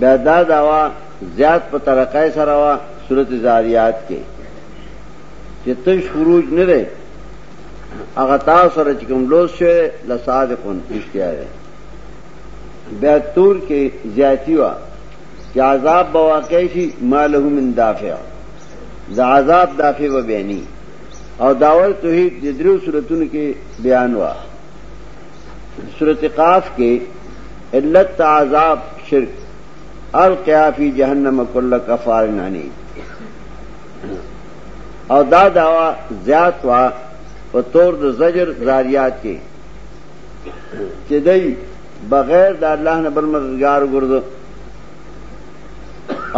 بیا دا دعوا زیات په ترقای سره وا سورت زاریات کې چې تش خروج نه لري هغه تاسو سره چې کوم لوس شوی لصادقون رښتیا دی بیا تور کې زیاتی وا چې عذاب به واقع شي ماله من دافع د عذاب دافع و بیانی او داول توحید د درو صورتونو کې بیان وا سورت قاف کې علت عذاب شرک القیا فی جهنم کل کفار نانی او دا داوا زیات وا په تور د زجر زاریات کې چې دای بغیر د الله نه بل مددگار ګرځو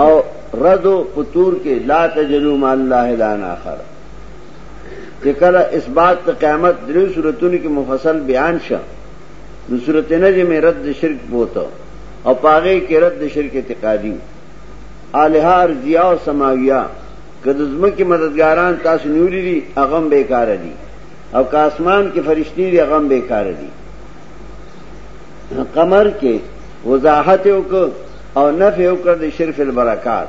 او ردو پتور کې لا تجلو مال الله الا اخر چې کله اثبات د قیامت درې صورتونو کې مفصل بیان شه نو صورت نجم رد شرک بوته او پاغه کې رد شرک اعتقادي الہار ضیاء او سماویہ کله زمکه مددګاران تاسو نیولې دي هغه بیکاره دي او که اسمان کې فرشتي دي هغه بیکاره دي قمر کې وضاحت وکړ او نفع وکړ د شرف البرکات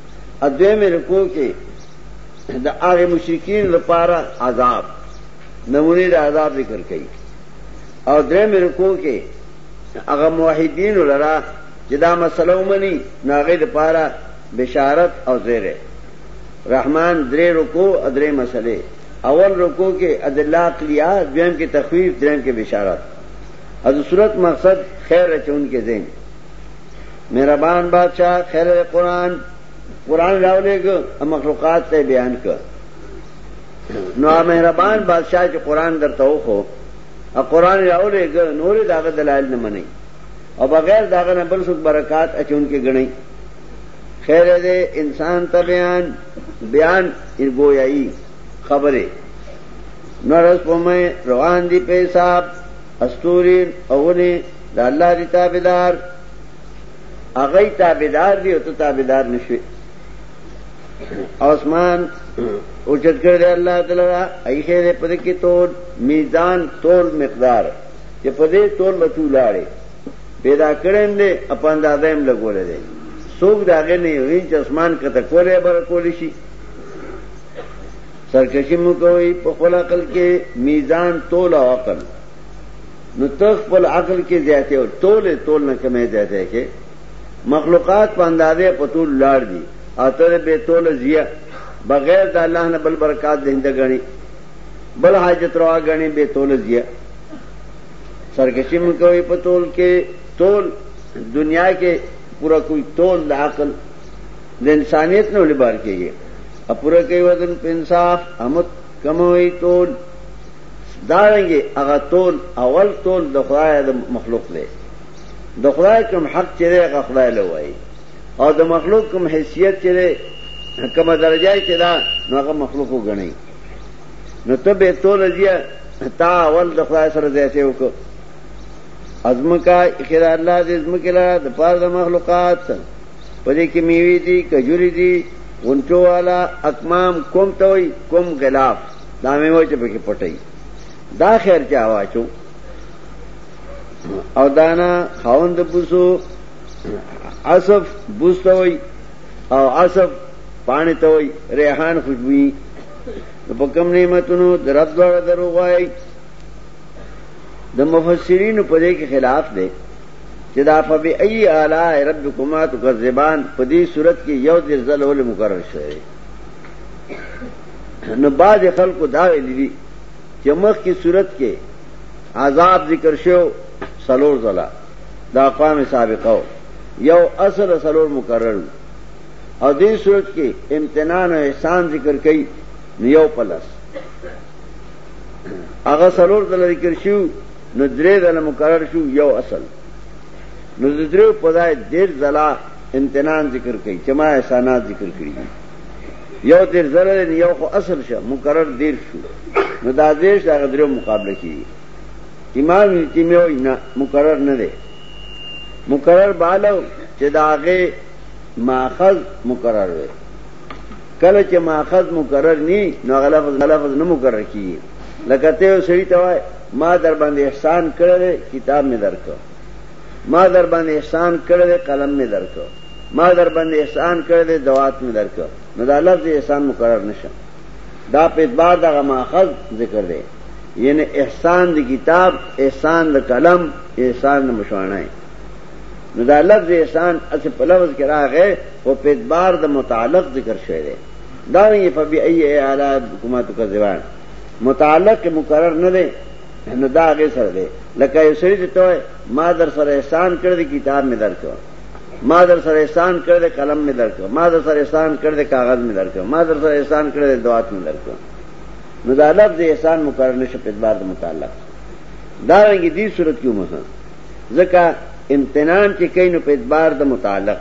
ادوی میں رکو کے دا آغی مشرکین لپارا عذاب نمونی دا عذاب ذکر کئی او درے میں رکو کے اغا موحدین لرا جدا مسئلہ منی ناغی لپارا بشارت او زیر رحمان درے رکو ادرے مسئلے اول رکو کے ادلا قلیہ دویم کے تخویف درم کے بشارت اد صورت مقصد خیر رچون کے دین مهربان بادشاہ خیر قرآن قرآن راو لے گا مخلوقات تے بیان کر نو مهربان بادشاہ چې قرآن در تو خو او قرآن راو لے گا نور داغ دلائل نہ منئی اور بغیر داغ نہ بل سکھ برکات اچھے ان کے گڑئی خیر دے انسان تا بیان بیان گویائی خبریں نہ رس پو میں روان دی پیساب استوری اولی دا الله دی تابدار اغی تابدار دی او تو تابدار نشوی آسمان اوچت کر دے اللہ تعالی ایسے دے پدے کی تول میزان تول مقدار کہ پدے تول بچو لاڑے پیدا کرن دے اپان دادم لگو لے دے سوک داغے نہیں ہوئی چا آسمان کتا کولے بر کولی شی سرکشی مکوئی پخلا قل کے میزان تول او عقل نو ته خپل عقل کې زیاته او تول تول نه کمې زیاته کې مخلوقات په اندازې په تول لاړ دي اته به تول زیه بغیر د الله نه بل برکات دینده غني بل حاجت روا غني به تول زیه سرکشي من کوي په تول کې تول دنیا کې پورا کوئی تول د عقل د انسانیت نه لبار کېږي اپوره کوي وزن په انصاف امت کموي تول دارنګه هغه تول اول تول د خدای د مخلوق دی د خدای کوم حق چې دی هغه خدای له وایي او د مخلوق کوم حیثیت چې دی کومه درجه چې دا نو هغه مخلوق وګڼي نو ته به تول دی تا اول د خدای سره ځایته وکړه ازمکا اخیر الله دې ازمکه لا د پاره د مخلوقات پدې کې میوي دي کجوري دي ونټو والا اقمام کوم توي کوم غلاف دا مې وای چې پکې پټي دا خیر چا واچو او دانا خاوند بوسو عصف بوسته وای او عصف پانی ته وای ریحان خوشبوئی په کوم نعمتونو درب دوړه درو غوای د مفسرین په دې کې خلاف دی چې دا فبای اعلی ربکما تکذبان په دې صورت کې یو د ځل ول مکرر شوی نو بعض خلکو دا ویلي دي چې مخ کی صورت کې عذاب ذکر شو سلور زلا دا اقوام سابقه یو اصل سلور مکرر او دې صورت کې امتنان او احسان ذکر کړي نیو پلس هغه سلور دل ذکر شو نو درې دل مکرر شو یو اصل نو درې په ځای ډېر ځلا امتنان ذکر کړي چې ما احسانات ذکر کړي دي یو دیر زره دی یو خو اصل شه مکرر دیر شو نو دا دیر شه هغه درو مقابله کیږي امام ابن تیمیه وایي نه مکرر نه دی مکرر بالو چې دا هغه ماخذ مکرر دی کله چې ماخذ مکرر ني نو هغه لفظ لفظ نه مکرر کیږي لکه ته سړی ته وای ما در باندې احسان کړل کتاب مې درکړ ما در باندې احسان کړی دی قلم مې درکړ ما در باندې احسان کړی دی دوات مې درکړ نو دا لفظ احسان مکرر نشه دا په اعتبار دغه ماخذ ذکر دی یعنی احسان دی کتاب احسان دی قلم احسان دی مشوانه نو دا لفظ احسان اسی په لفظ کې راغی او په اعتبار د متعلق ذکر شوی دی دا یې په بی ای اعلی حکومت کا ځوان متعلق مکرر نه دی نو دا هغه سره دی لکه یو سړی چې ته ما در سره احسان کړ دې کتاب مې درکړ ما در سره احسان کړ دې قلم مې درکړ ما در سره احسان کړ دې کاغذ مې درکړ ما در سره احسان کړ دې دوات مې درکړ نو دا لفظ احسان مقرر نشو په اعتبار د متعلق دا رنګ دي صورت کې مه ځکه امتنان چې کین په اعتبار د متعلق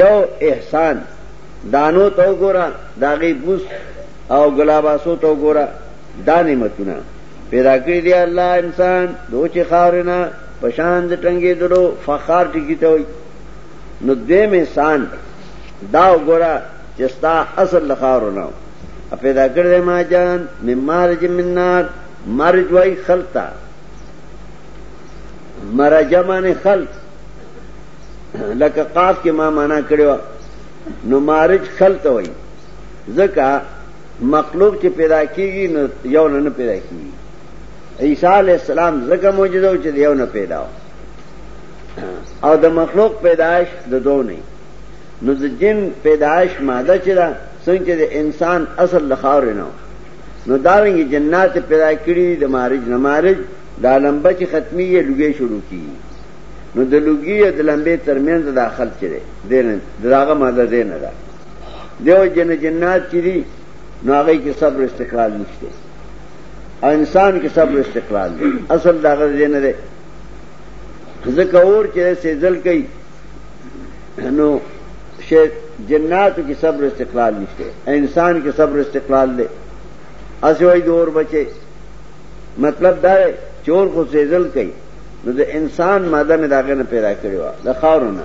یو احسان دانو تو ګورا داغي بوس او ګلاباسو تو ګورا دا نعمتونه پیدا کړی دی الله انسان دوچ خاورنا پشان د ټنګې دلو فخار ټکی ته وي نو دې مې سان دا وګوره چې ستا اصل لخارونه پیدا کړی ما جان مې مارج منار مارج وای خلتا مرجمانه خلق لکه قاف کې ما معنا کړو نو مارج خلط وای ځکه مخلوق چې پیدا کیږي نو یو نه پیدا کیږي عیسی علی السلام زګه معجزه او چې یو نه پیدا او د مخلوق پیدائش د دوه نه نو د جن پیدائش ماده چې دا څنګه د انسان اصل لخاور نه نو دا ویني جنات پیدا کړی د مارج نه مارج دا لمبه چې ختمي یې لګي شروع کیږي نو د لوګي د لمبې ترمنځ داخل چره دین دغه ماده دین نه ده دیو جن جنات چې دي نو هغه کې صبر استقلال نشته او انسان کې صبر استقلال دی اصل دا غږ نه دی ځکه اور چې سېزل کوي نو شی جنات کې صبر استقلال نشته انسان کې صبر استقلال دی اسې وای دور بچي مطلب دا دی چور خو سېزل کوي نو د انسان ماده مې داغه نه پیدا کړی و د خاورونه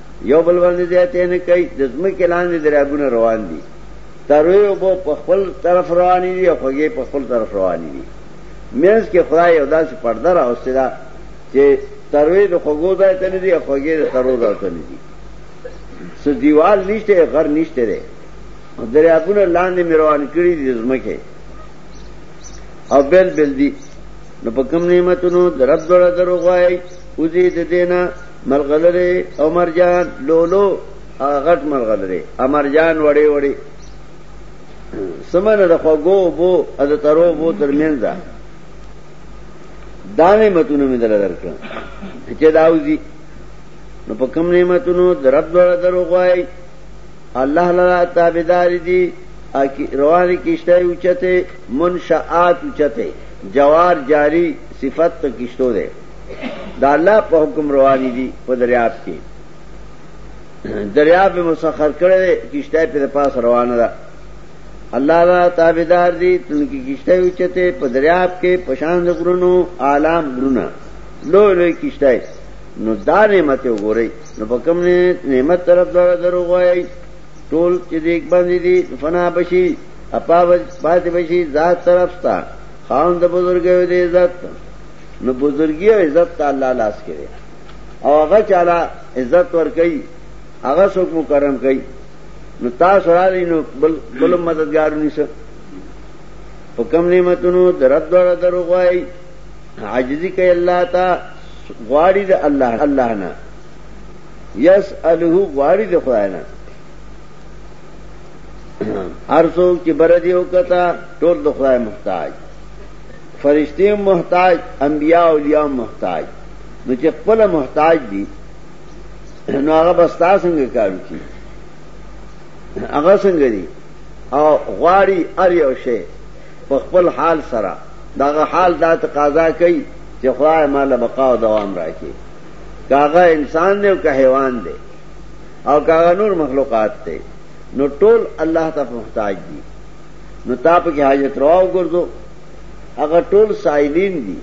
یو بل باندې زیاتې نه کوي د ځمکې لاندې دریابونه روان دي تروي اوبه په خپل طرف روانې دي او خوږې په خپل طرف روانې دي مینس کې خدای یو داسې پرده راوستې ده چې تروي د خوږو ځای ته نه دي او خوږې د ترو ځای ته نه دي څه دیوال نشته غر نشته دی دریابونه لاندې مې روان کړي دي ځمکې او بل بل دي نو په کوم نعمتونو درب دره دروغ وایي اوزې د دینه ملغلرې عمرجان لولو هغه غټ ملغلرې عمرجان وړې وړې سمنه د خوګو بو د ترو بو ترمنځ دا دانه متونو مې دل درکړ چې داوزی نو په کوم نعمتونو درب دور درو غوای الله لرا تابعدار دي روان کشته اوچته منشآت اوچته جوار جاری صفت کشتو ده د الله په حکم رواني دي په دریاب کې دریاب به مسخر کړي کیشته په پاس روانه ده الله را تابعدار دي تونکي کیشته وچته په دریاب کې پشان غرونو عالم غرونه لو لوی کیشته نو دا نعمت وګورئ نو په کوم نعمت طرف دره درو غوايي ټول چې دې باندې دي فنا بشي اپا پاتې بشي ذات طرف تا خاوند بزرګ دې عزت نو بزرګي او عزت ته الله لاس کړي او هغه چاله عزت ور کوي هغه څوک مکرم کوي نو تاسو را لینو بل بل مددگار نشو په کم نعمتونو درد ور درو غوي عاجزي کوي الله تا غواړي د الله الله نه يسأله غواړي د خدای نه هر څوک چې بر دی وکتا ټول د خدای محتاج فرشتي محتاج انبیا اولیاء محتاج نو چې خپل محتاج دي نو هغه بس تاسو څنګه کار کوي هغه څنګه دي او غواړي ار یو شی په خپل حال سره داغه حال دا تقاضا کوي چې خدای مال بقا او دوام راکړي کاغه انسان دی او که حیوان دی او کاغه نور مخلوقات دی نو ټول الله ته محتاج دي نو تا په کې حاجت روا وګرځو هغه ټول سائلین دي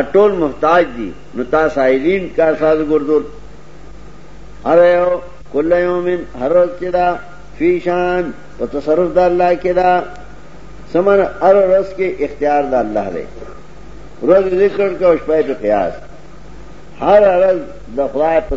اټول محتاج دي نو تا سائلین کار ساز وګرځو هر یو کل یومن هر ورځ کې دا فیشان په تصرف د الله کې دا سمن هر ورځ کې اختیار د الله دی ورځ ذکر کا او شپه په قیاس هر ورځ د خدای په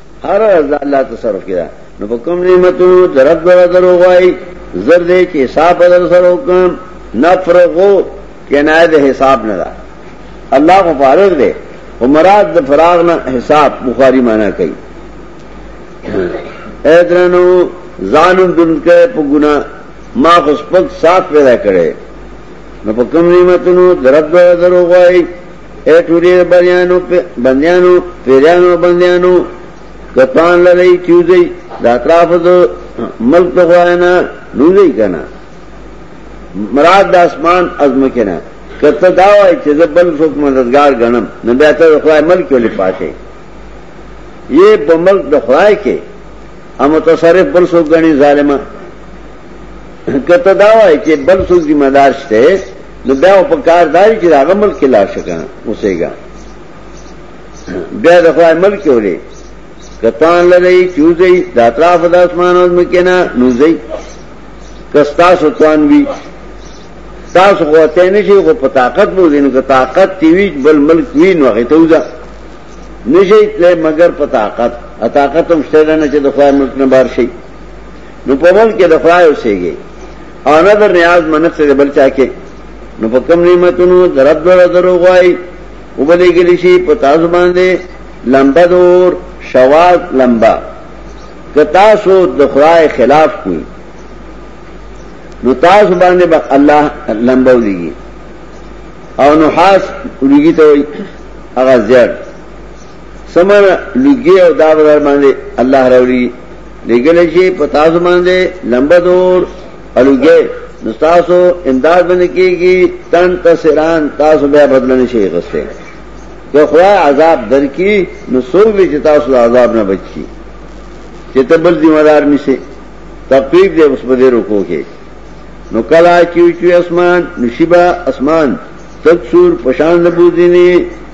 هر ورځ د الله تصرف کړه نو په کوم نعمتونو درب دره دروغای زر دې چې حساب بدل سره وکم نفرغو کنایه د حساب نه ده الله کو فارغ دے او مراد د فراغ نه حساب بخاری معنا کوي اے درنو ظالم دن کې په ګنا ما خو سپک صاف پیدا کړي نو په کوم نعمتونو درب دره دروغای اے ټولی بندیانو بندیانو پیریانو بندیانو کتان لرئی چوزئی دا اطراف دا ملک دا خواهینا نوزئی کنا مراد دا اسمان از مکنا کتا داوائی چه دا بل سوک مددگار گنم نبیتا دا خواهی ملک ولی پاتے یہ پا ملک دا خواهی که اما تصرف بل سوک گنی ظالمہ کتا داوائی چه بل سوک ذمہ دار شتے نو بیا په کار داري چې هغه ملک کې لاړ شګه اوسېګا بیا د خدای ملک کې ولې کتان لری چوزي د اطراف د اسمان او مکینا نوزي کستا سوتوان وی تاسو غوته نه شي غو په طاقت مو دین که طاقت تی وی بل ملک وی نو غته وځه نشي ته مگر په طاقت ا طاقت هم شته نه چې د خدای ملک نه بار شي نو په ملک کې د خدای اوسېږي او نه در نیاز منت سے بل چا کې نو په کوم نعمتونو درب دور درو غوای وبلې ګلی شي په تاسو باندې لمبا دور شواز لمبا که تاسو د خدای خلاف کوئ نو تاسو باندې با الله لمبا ولګي او نحاس ولګي ته وي هغه زیات سمن لوګي او دا بدر باندې الله راولي لګل شي په تاسو باندې لمبه دور الوګي نو تاسو امداد باندې کیږي تن تسران تاسو بیا بدلن شي غسه که خوا عذاب درکې نو څوک به چې تاسو له عذاب نه بچي چې ته بل ذمہ دار نشي تقریب دې اوس په دې رکو کې نو کلا چې چې اسمان نشيبا اسمان تک سور پشان د بوزینه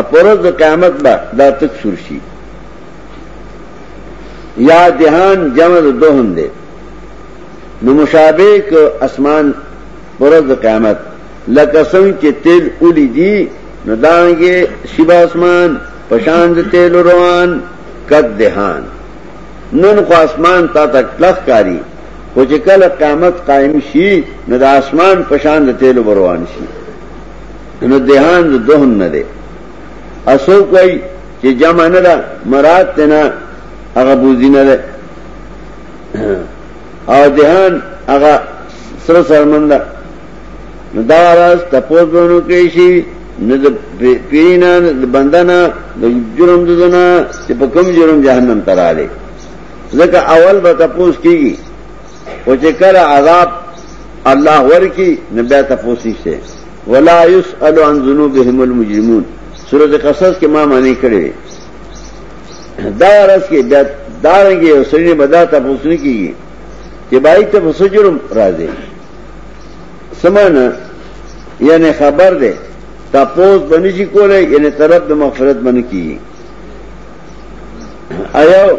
اپورز د قیامت با دا تک سرشی یا دهان جمع د دوهم دی نو مشابه ک اسمان پرز د قیامت لکه څنګه چې تیل اولی دی نو دانګه شیبا اسمان پشان د تیل روان قد دهان نن خو اسمان تا تک لخ کاری خو چې کله قیامت قائم شي نو د اسمان پشان د تیل روان شي نو دهان د دهن نه دی اسو کوي چې جمع نه ده مراد تنا هغه بوزي نه ده او دهان هغه سره سرمن ده نو دا راز تپوس بونو کې شي نه د پیرینا د بندنا د جرم د زنا چې په کوم جرم جهنم تراله ځکه اول به تپوس کیږي او چې کله عذاب الله ورکی نه بیا تاسو شته ولا يسأل عن ذنوبهم المجرمون سورۃ قصص کې ما معنی کړې دا راز کې دا دارنګي او سړي بدا تاسو نه کیږي چې بای ته مسجرم راځي سمانه یعنی خبر ده تاسو باندې چې کولای یعنی طرف د مغفرت باندې کیږي ایو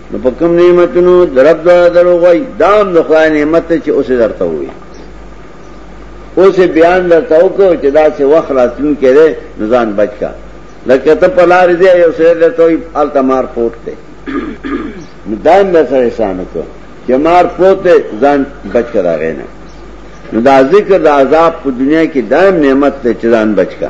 نو په کوم نعمتونو درب دا درو غوي دام د خدای نعمت چې اوسه درته وي اوسه بیان درته وکړو چې دا څه وخت راتلون کړي نزان بچا لکه ته په لار دې یو سره درته وي التمار پورت ته دام د سره احسان وکړو چې مار پورت ځان بچ کرا غینا نو دا ذکر د عذاب په دنیا کې دائم نعمت ته چران بچ کا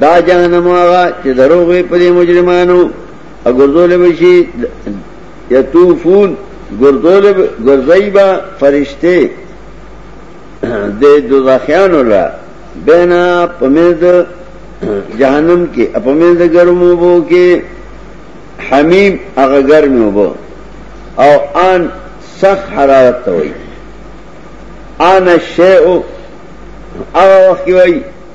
دا جهنم هغه چې دروغ وي په مجرمانو اګورځول به شي یتوفون ګورځول ګرځایبا فرشته د دوزخیانو را بنا پمید جهنم کې اپمید ګرمو بو کې حمیم هغه ګرمو بو او ان سخ حرارت ته وایي ان شیء هغه وخت وایي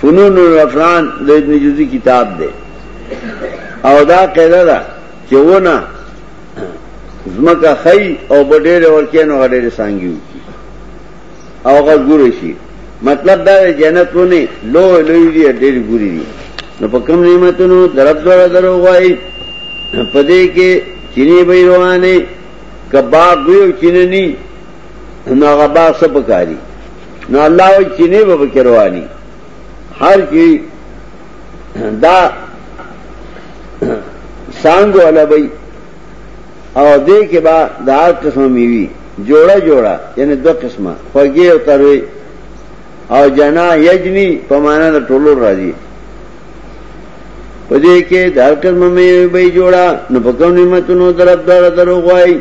فنون الافران د ابن جوزی کتاب دی او دا قاعده ده چې ونه زمکه خی او بډېره ورکې نو غډېره سانګیو او غا ګور شي مطلب دا جنت ونه لو لوی دی ډېر ګوري دي نو په کوم نعمتونو درب دوړه درو غوای په دې کې چینه به روانه کبا ګو چینه ني نو غبا سپکاري نو الله وی چینه به بکروانی هر کی دا سانگو علا بی او دې کې با دا قسم میوي جوړه جوړه یعنی دو قسمه خوږی او تروي او جنا یجنی په معنا د ټولو راځي پدې کې د هر قسم میوي به جوړه نو په کوم نعمتونو درب دار درو غوای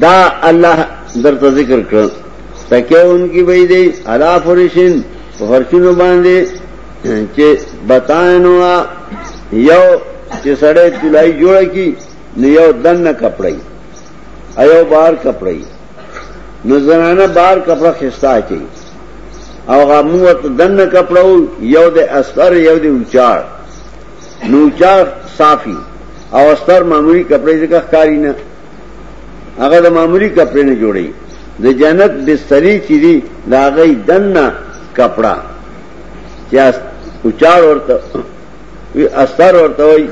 دا الله درته ذکر کړ تکیه ان کی بئی دی علا فرشن فرشنو باندې چې بتاینو یو چې سړی تلای جوړ کی نو یو دنه کپړی ایو بار کپړی نو زنانه بار کپړه خستا کی او غموت دنه کپړو یو د استر یو د اوچار نوچاغ صافی او استر معمولی کپڑے ځکه ښکاری نه هغه د معمولی کپڑے نه جوړي د جنت بستری چې دی دا غي دنه کپڑا چې اوچار ورته وی استر ورته وی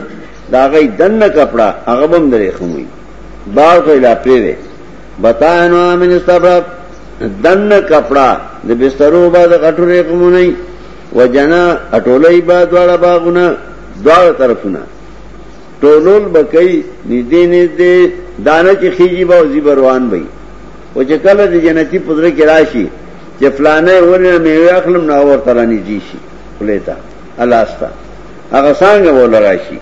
دا غي دنه کپڑا هغه بم درې خموي بار خو لا پرې بتاینو امن استبرق دنه کپڑا د بسترو بعد غټورې کوم نه وجنا اټولای با دواړه باغونه دواړه طرفونه ټولول بکای نږدې نږدې دانه چې خيږي به زی بروان وي او چې کله د جنتی پدره کې راشي چې فلانه ورنه میوه اخلم نو ور ترانی دي شي خلیتا الاستا هغه څنګه ول راشي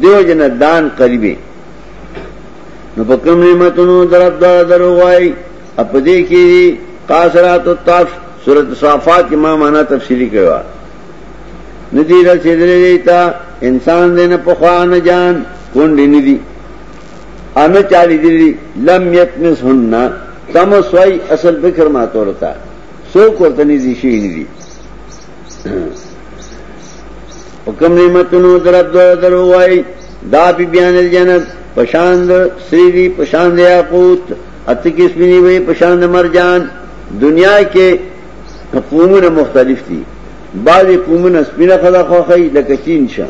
دیو جن دان قریبه نو په کوم نعمتونو درب دا دروغای اپدې کې قاصرات الطرف سورۃ صافات کې ما معنا تفصیلی کړو ندی رسیدلې دیتا انسان دې نه پخوان جان کونډې ندی ان چالي دي لم یتمس هن تم سوی اصل فکر ما تورتا سو کوته نږدې شي ندی حکم نعمتونو درب دور درو وای دا بی بیان الجنت پشاند سری دی پشاند یاقوت اته قسمي نیوي په شان د مرجان دنیا کې قومونه مختلف دي بعضې قومونه سپینه ښځه خوښوي لکه چین شه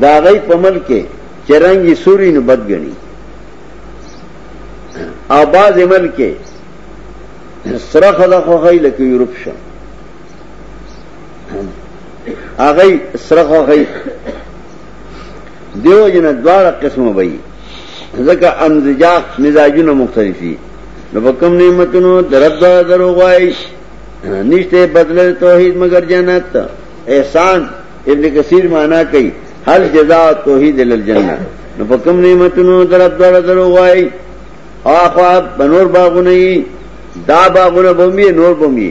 د هغوی په ملک کې چې رنګ یې سور وي نو بد ګڼي او بعضې ملک کې سره ښځه خوښوي لکه یورپ شه هغوی سره خوښوي دیو جن دواړه قسم وبئی ځکه امزجا مزاجونه مختلف دي نو په کوم نعمتونو درب درو غوای نشته بدل توحید مگر جنت احسان ابن کثیر معنا کوي هل جزاء توحید للجنه نو په کوم نعمتونو درب درو غوای اخوا بنور باغونه دا باغونه بومي نور بومي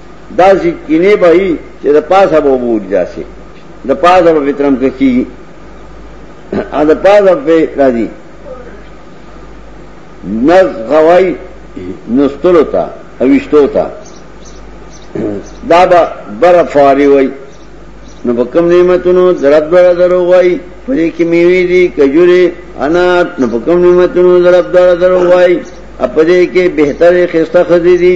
داسی کینه به ای چې د پاسه به وبوري داسې د پاسه به وترم کوي ا د پاسه به راځي نز غوای نستلو تا اوشتو تا دا با بر فواری وای نو په کوم نعمتونو ضرب بر درو وای پرې کې میوي دي کجوري انار نو په کوم نعمتونو ضرب بر درو وای په دې کې بهتره خسته خدي دي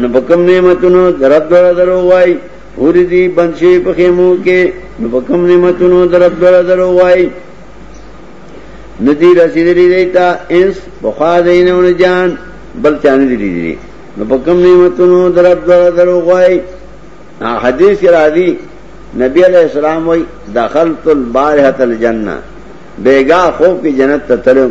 نو په کوم نعمتونو درب دره درو وای پوری دی بنشي په خیمو کې نو په کوم نعمتونو درب دره درو وای ندی رسیدلی دیتا انس بخوا دینونه جان بل چانه دی دی نو په کوم نعمتونو درب دره درو وای حدیث کې راځي نبی علیہ السلام وای دخلت البارحه الجنه بیگا خوب کی جنت ته تلم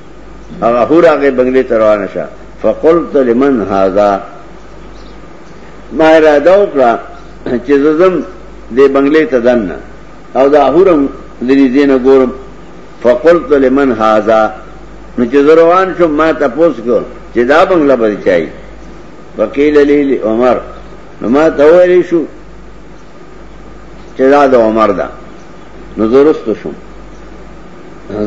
هغه هو راغې بنگلې ته روانه شه فقلت لمن هذا ما اراده وکړه چې زم دې بنگلې ته دننه او دا هورم دې زینه ګورم فقلت لمن هذا نو چې روان شم ما تاسو کو چې دا بنگله بل چای وکیل علی عمر نو ما ته ویل شو چې دا د عمر ده نو زرست شم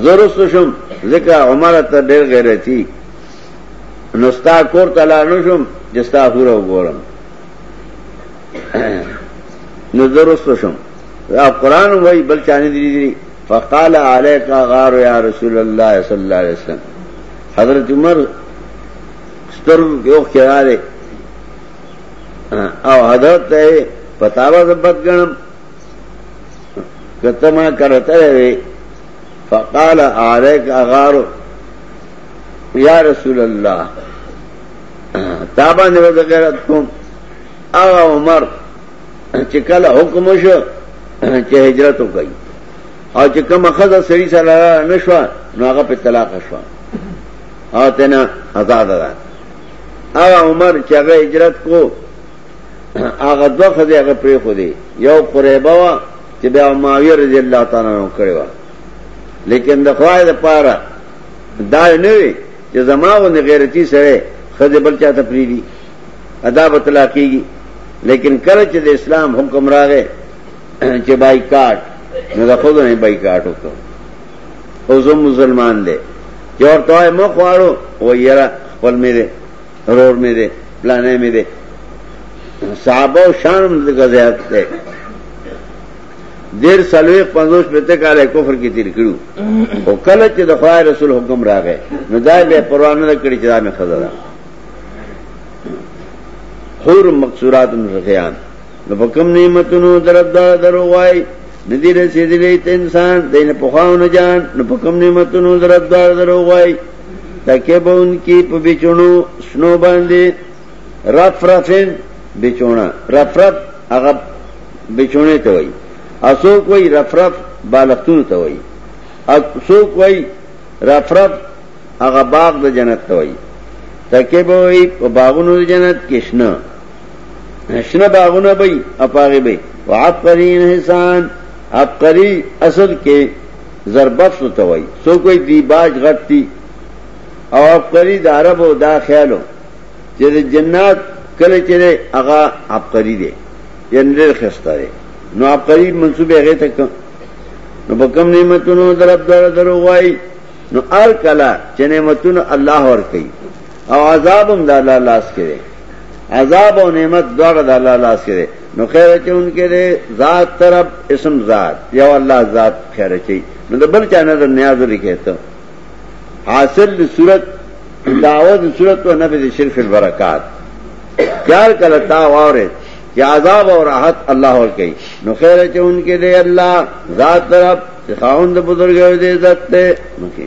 زرست شم ځکه عمر ته ډېر غیرتی نو ستا کور ته لاړ شم چې ستا هوره وګورم نو زرست شم دا قرآن وای بل چانه دی دی فقال عليك غار يا رسول الله صلى الله عليه وسلم حضرت عمر سترګو کې وخت راغی او حضرت ته پتاوه زبد ګنم کته ما کرته وی فقال عليك اغار یا رسول الله تابا نه د غیرت کوم او عمر چې کله حکم شو چې هجرت وکړي او چې کوم خزه سړي سره نشو نو هغه په طلاق شو او تنه آزاد ده هغه عمر چې هغه هجرت کو هغه دوه خدای هغه پرې خو دی یو قریبه وا چې بیا معاویه رضی الله تعالی عنہ کړی و لیکن د خوای د پاره دا نه وی چې زماو نه غیرتی سره خدای بل چاته پری دی ادا بتلا کیږي لیکن کله چې د اسلام حکم راغې چې بایکاټ نو دا خود نه بایکاټ وکړو او زه مسلمان دی چې ورته وای مخ واړو و یرا خپل مې دی رور مې دی پلانې مې دی صحابه او شانم د غزيات ده دیر سلوی پنځوس پته کال کفر کې تیر کړو او کله چې د خدای رسول حکم راغی نو دا به پروا نه کړی چې دا مې خزره حور مقصورات مخیان نو په کوم نعمتونو درب دا درو وای ندی رسیدلی ته انسان دینه په خاو نه جان نو په کوم نعمتونو درب دا درو وای تکه به ان کی په بچونو شنو باندې رف رفن بچونا رف رف هغه بچونه ته وای اسو کوئی رف رف بالښتونو ته وای اسو کوئی رف رف هغه باغ د جنت ته وای تکه به وای په باغونو د جنت کې شنو شنه باغونه به اپاغه به وعبقرین حسان عبقری اصل کې زربفس ته وای سو کوئی دی باج غټتی او عبقری د عربو دا خیالو چې د جنات کله چې هغه عبقری دی یعنی ډېر خسته دی نو عبقری منسوبه هغه ته نو په کوم نعمتونو درب در درو وای نو ار کلا چې نعمتونو الله ور کوي او عذابم د الله لاس کې عذاب او نعمت دواړه د الله لاس کې نو خیر چې ان کې دې ذات طرف اسم ذات یو الله ذات خیر چې نو د بل چا نظر نیاز لیکه ته حاصل د صورت دعوه د صورت او نبی د شرف البرکات خیال کله تا واره چې عذاب او راحت الله ور کوي نو خیر چې ان کې دې الله ذات طرف خاوند بزرګ دې عزت ته مخې